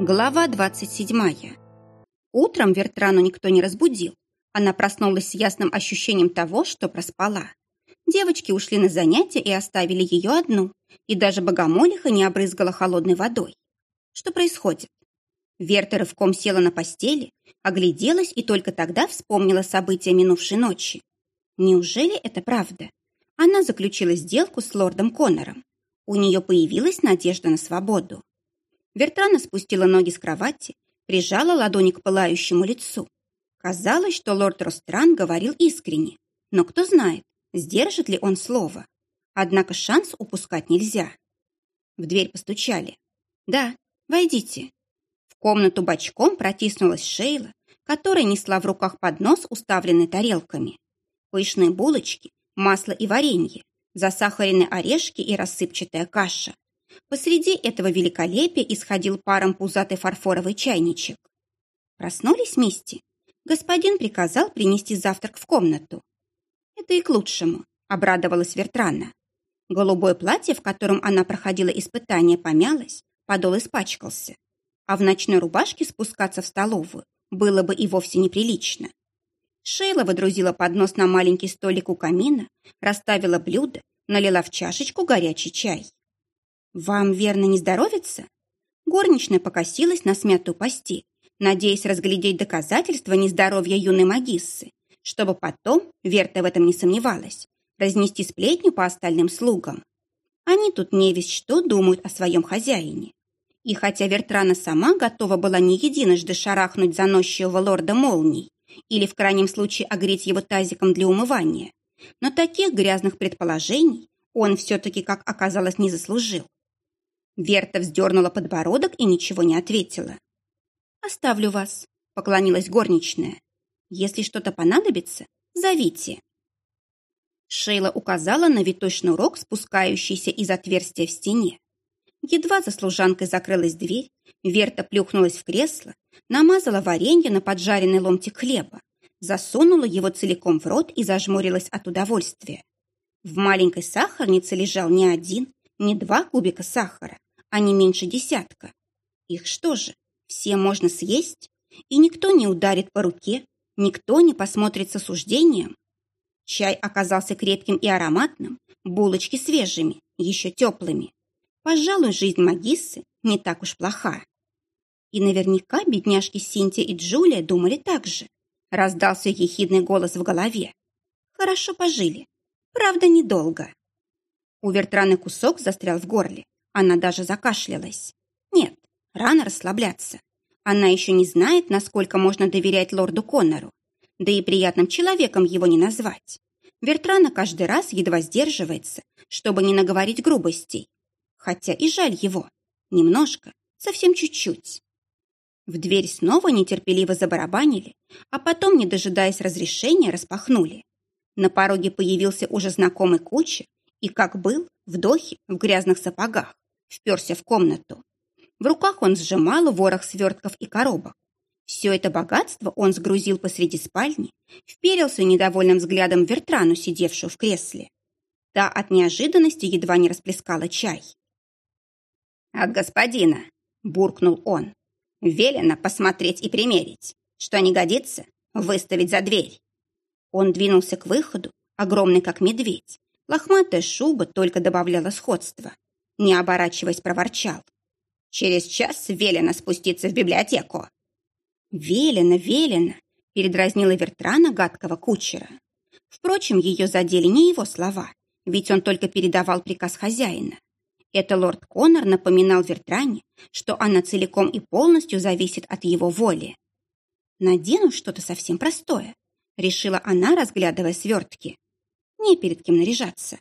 Глава 27. Утром Вертрану никто не разбудил. Она проснулась с ясным ощущением того, что проспала. Девочки ушли на занятия и оставили ее одну, и даже богомолиха не обрызгала холодной водой. Что происходит? Верта рывком села на постели, огляделась и только тогда вспомнила события минувшей ночи. Неужели это правда? Она заключила сделку с лордом Коннором. У нее появилась надежда на свободу. Вертрана спустила ноги с кровати, прижала ладони к пылающему лицу. Казалось, что лорд Ростран говорил искренне, но кто знает, сдержит ли он слово. Однако шанс упускать нельзя. В дверь постучали. «Да, войдите». В комнату бочком протиснулась Шейла, которая несла в руках поднос, уставленный тарелками. Пышные булочки, масло и варенье, засахаренные орешки и рассыпчатая каша. Посреди этого великолепия исходил паром пузатый фарфоровый чайничек. Проснулись вместе. Господин приказал принести завтрак в комнату. Это и к лучшему, обрадовалась Вертрана. Голубое платье, в котором она проходила испытание, помялось, подол испачкался. А в ночной рубашке спускаться в столовую было бы и вовсе неприлично. Шейла выдрузила поднос на маленький столик у камина, расставила блюдо, налила в чашечку горячий чай. «Вам верно не здоровится?» Горничная покосилась на смятую постель, надеясь разглядеть доказательства нездоровья юной магиссы, чтобы потом, Верта в этом не сомневалась, разнести сплетню по остальным слугам. Они тут не весь что думают о своем хозяине. И хотя Вертрана сама готова была не единожды шарахнуть заносчивого лорда молний или в крайнем случае огреть его тазиком для умывания, но таких грязных предположений он все-таки, как оказалось, не заслужил. Верта вздернула подбородок и ничего не ответила. «Оставлю вас», — поклонилась горничная. «Если что-то понадобится, зовите». Шейла указала на витой шнурок, спускающийся из отверстия в стене. Едва за служанкой закрылась дверь, Верта плюхнулась в кресло, намазала варенье на поджаренный ломтик хлеба, засунула его целиком в рот и зажмурилась от удовольствия. В маленькой сахарнице лежал не один, не два кубика сахара, а не меньше десятка. Их что же, все можно съесть? И никто не ударит по руке, никто не посмотрит с осуждением? Чай оказался крепким и ароматным, булочки свежими, еще теплыми. Пожалуй, жизнь Магиссы не так уж плоха. И наверняка бедняжки Синтия и Джулия думали так же. Раздался ехидный голос в голове. Хорошо пожили. Правда, недолго. У Вертраны кусок застрял в горле. Она даже закашлялась. Нет, рано расслабляться. Она еще не знает, насколько можно доверять лорду Коннору. Да и приятным человеком его не назвать. Вертрана каждый раз едва сдерживается, чтобы не наговорить грубостей. Хотя и жаль его. Немножко, совсем чуть-чуть. В дверь снова нетерпеливо забарабанили, а потом, не дожидаясь разрешения, распахнули. На пороге появился уже знакомый куча и, как был, в дохе, в грязных сапогах вперся в комнату. В руках он сжимал ворох свертков и коробок. Все это богатство он сгрузил посреди спальни, вперился недовольным взглядом Вертрану, сидевшую в кресле. Та от неожиданности едва не расплескала чай. «От господина!» – буркнул он. «Велено посмотреть и примерить. Что не годится, выставить за дверь». Он двинулся к выходу, огромный как медведь. Лохматая шуба только добавляла сходства не оборачиваясь, проворчал. «Через час велено спуститься в библиотеку». «Велено, велено», — передразнила Вертрана гадкого кучера. Впрочем, ее задели не его слова, ведь он только передавал приказ хозяина. Это лорд Коннор напоминал Вертране, что она целиком и полностью зависит от его воли. «Надену что-то совсем простое», — решила она, разглядывая свертки. «Не перед кем наряжаться».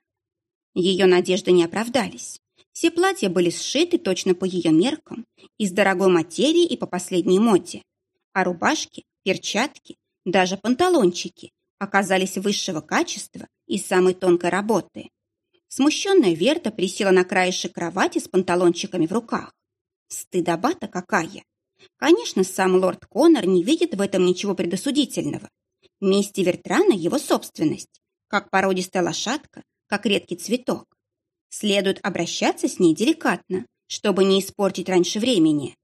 Ее надежды не оправдались. Все платья были сшиты точно по ее меркам, из дорогой материи и по последней моде. А рубашки, перчатки, даже панталончики оказались высшего качества и самой тонкой работы. Смущенная Верта присела на краешек кровати с панталончиками в руках. Стыдоба-то какая! Конечно, сам лорд Коннор не видит в этом ничего предосудительного. Мисти Вертрана – его собственность, как породистая лошадка, как редкий цветок. Следует обращаться с ней деликатно, чтобы не испортить раньше времени.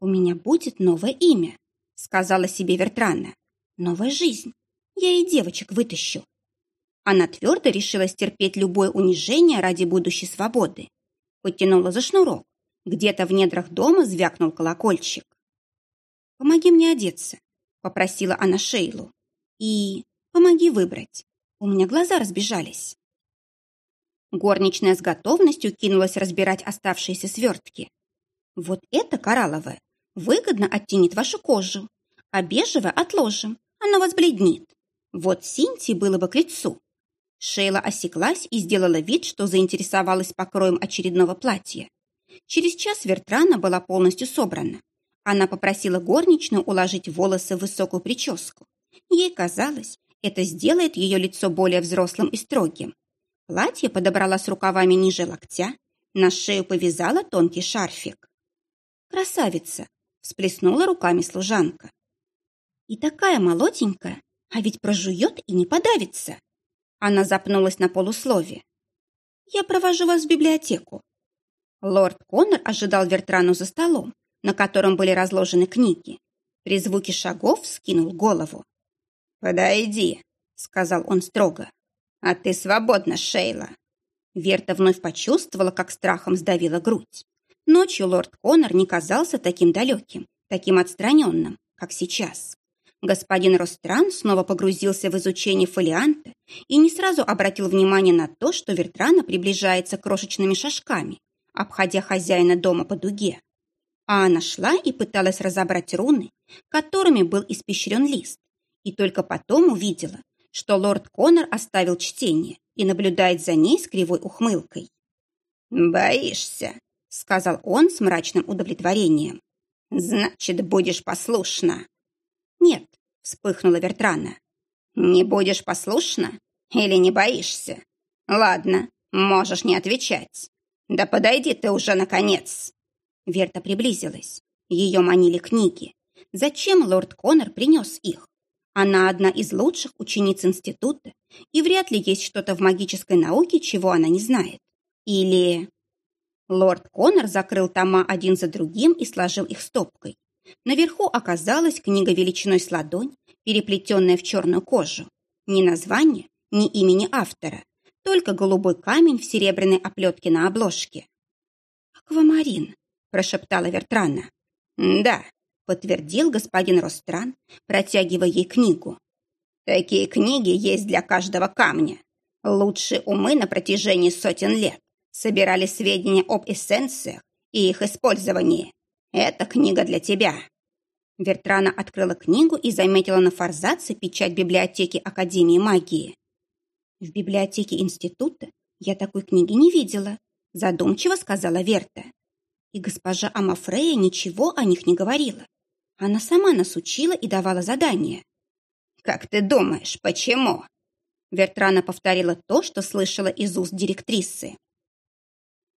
У меня будет новое имя, сказала себе Вертрана. Новая жизнь. Я и девочек вытащу. Она твердо решила стерпеть любое унижение ради будущей свободы. Потянула за шнурок. Где-то в недрах дома звякнул колокольчик. «Помоги мне одеться», — попросила она Шейлу. «И помоги выбрать. У меня глаза разбежались». Горничная с готовностью кинулась разбирать оставшиеся свертки. «Вот это коралловое выгодно оттенит вашу кожу, а бежевое отложим, оно вас бледнит. Вот Синтии было бы к лицу». Шейла осеклась и сделала вид, что заинтересовалась покроем очередного платья. Через час Вертрана была полностью собрана. Она попросила горничную уложить волосы в высокую прическу. Ей казалось, это сделает ее лицо более взрослым и строгим. Платье подобрала с рукавами ниже локтя, на шею повязала тонкий шарфик. «Красавица!» – всплеснула руками служанка. «И такая молоденькая, а ведь прожует и не подавится!» Она запнулась на полуслове. «Я провожу вас в библиотеку». Лорд Коннор ожидал Вертрану за столом, на котором были разложены книги. При звуке шагов скинул голову. «Подойди», — сказал он строго. «А ты свободна, Шейла». Верта вновь почувствовала, как страхом сдавила грудь. Ночью лорд Коннор не казался таким далеким, таким отстраненным, как сейчас. Господин Ростран снова погрузился в изучение фолианта и не сразу обратил внимание на то, что Вертрана приближается крошечными шажками, обходя хозяина дома по дуге. А она шла и пыталась разобрать руны, которыми был испещрен лист, и только потом увидела, что лорд Коннор оставил чтение и наблюдает за ней с кривой ухмылкой. «Боишься?» — сказал он с мрачным удовлетворением. «Значит, будешь послушна». «Нет», — вспыхнула Вертрана. «Не будешь послушна или не боишься? Ладно, можешь не отвечать. Да подойди ты уже, наконец!» Верта приблизилась. Ее манили книги. Зачем лорд Коннор принес их? Она одна из лучших учениц института, и вряд ли есть что-то в магической науке, чего она не знает. Или... Лорд Коннор закрыл тома один за другим и сложил их стопкой. Наверху оказалась книга величиной с ладонь, переплетенная в черную кожу. Ни названия, ни имени автора, только голубой камень в серебряной оплетке на обложке. «Аквамарин», — прошептала Вертрана. «Да», — подтвердил господин Ростран, протягивая ей книгу. «Такие книги есть для каждого камня. Лучшие умы на протяжении сотен лет собирали сведения об эссенциях и их использовании. Это книга для тебя». Вертрана открыла книгу и заметила на форзаце печать библиотеки Академии магии. «В библиотеке института я такой книги не видела», задумчиво сказала Верта. И госпожа Амафрея ничего о них не говорила. Она сама нас учила и давала задания. «Как ты думаешь, почему?» Вертрана повторила то, что слышала из уст директрисы.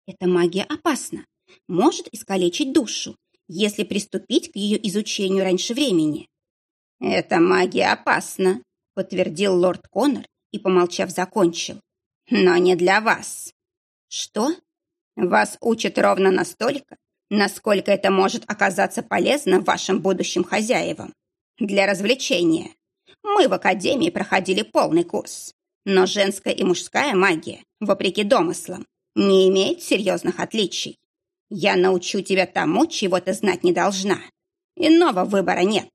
«Эта магия опасна, может искалечить душу, если приступить к ее изучению раньше времени». «Эта магия опасна», — подтвердил лорд Коннор и, помолчав, закончил. «Но не для вас». «Что?» «Вас учат ровно настолько, насколько это может оказаться полезно вашим будущим хозяевам. Для развлечения. Мы в академии проходили полный курс, но женская и мужская магия, вопреки домыслам, не имеет серьезных отличий. Я научу тебя тому, чего ты знать не должна. Иного выбора нет».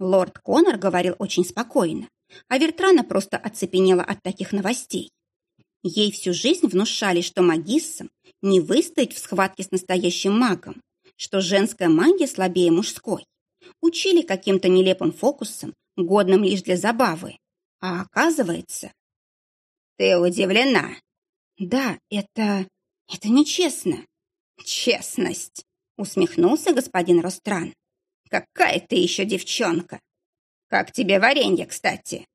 Лорд Коннор говорил очень спокойно, а Вертрана просто оцепенела от таких новостей. Ей всю жизнь внушали, что магиссам не выстоять в схватке с настоящим магом, что женская магия слабее мужской. Учили каким-то нелепым фокусом, годным лишь для забавы. А оказывается... Ты удивлена? Да, это... это нечестно. Честность, усмехнулся господин Ростран. Какая ты еще девчонка! Как тебе варенье, кстати?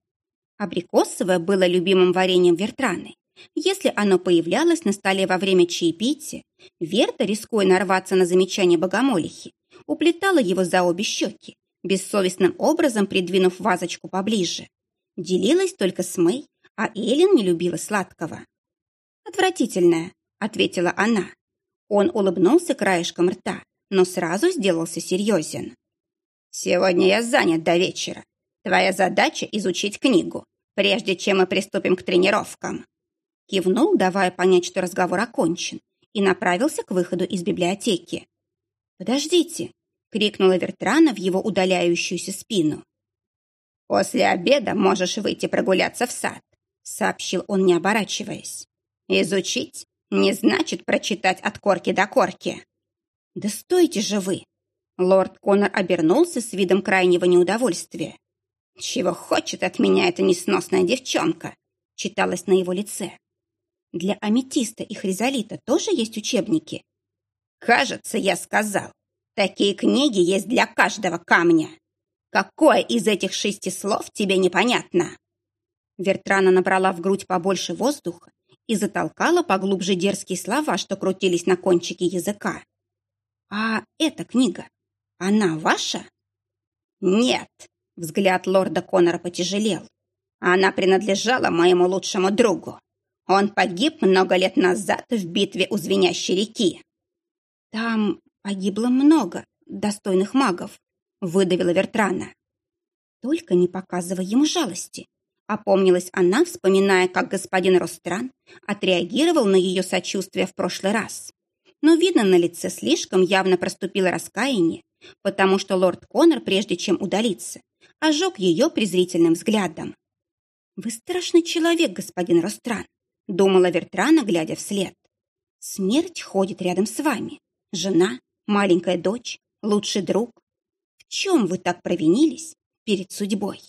Абрикосовое было любимым вареньем Вертраны. Если оно появлялось на столе во время чаепития, Верта, рискуя нарваться на замечание богомолихи, уплетала его за обе щеки, бессовестным образом придвинув вазочку поближе. Делилась только с Мэй, а Эллен не любила сладкого. «Отвратительное», — ответила она. Он улыбнулся краешком рта, но сразу сделался серьезен. «Сегодня я занят до вечера. Твоя задача — изучить книгу, прежде чем мы приступим к тренировкам». Кивнул, давая понять, что разговор окончен, и направился к выходу из библиотеки. «Подождите!» — крикнула Вертрана в его удаляющуюся спину. «После обеда можешь выйти прогуляться в сад», — сообщил он, не оборачиваясь. «Изучить не значит прочитать от корки до корки». «Да стойте же вы!» Лорд Коннор обернулся с видом крайнего неудовольствия. «Чего хочет от меня эта несносная девчонка?» читалось на его лице. «Для аметиста и хризолита тоже есть учебники?» «Кажется, я сказал. Такие книги есть для каждого камня. Какое из этих шести слов тебе непонятно?» Вертрана набрала в грудь побольше воздуха и затолкала поглубже дерзкие слова, что крутились на кончике языка. «А эта книга, она ваша?» «Нет», — взгляд лорда Коннора потяжелел. «Она принадлежала моему лучшему другу. Он погиб много лет назад в битве у Звенящей реки». «Там погибло много достойных магов», — выдавила Вертрана. «Только не показывай ему жалости», — опомнилась она, вспоминая, как господин Ростран отреагировал на ее сочувствие в прошлый раз. Но, видно, на лице слишком явно проступило раскаяние, потому что лорд Коннор, прежде чем удалиться, ожег ее презрительным взглядом. «Вы страшный человек, господин Ростран», — думала Вертрана, глядя вслед. «Смерть ходит рядом с вами. Жена, маленькая дочь, лучший друг. В чем вы так провинились перед судьбой?»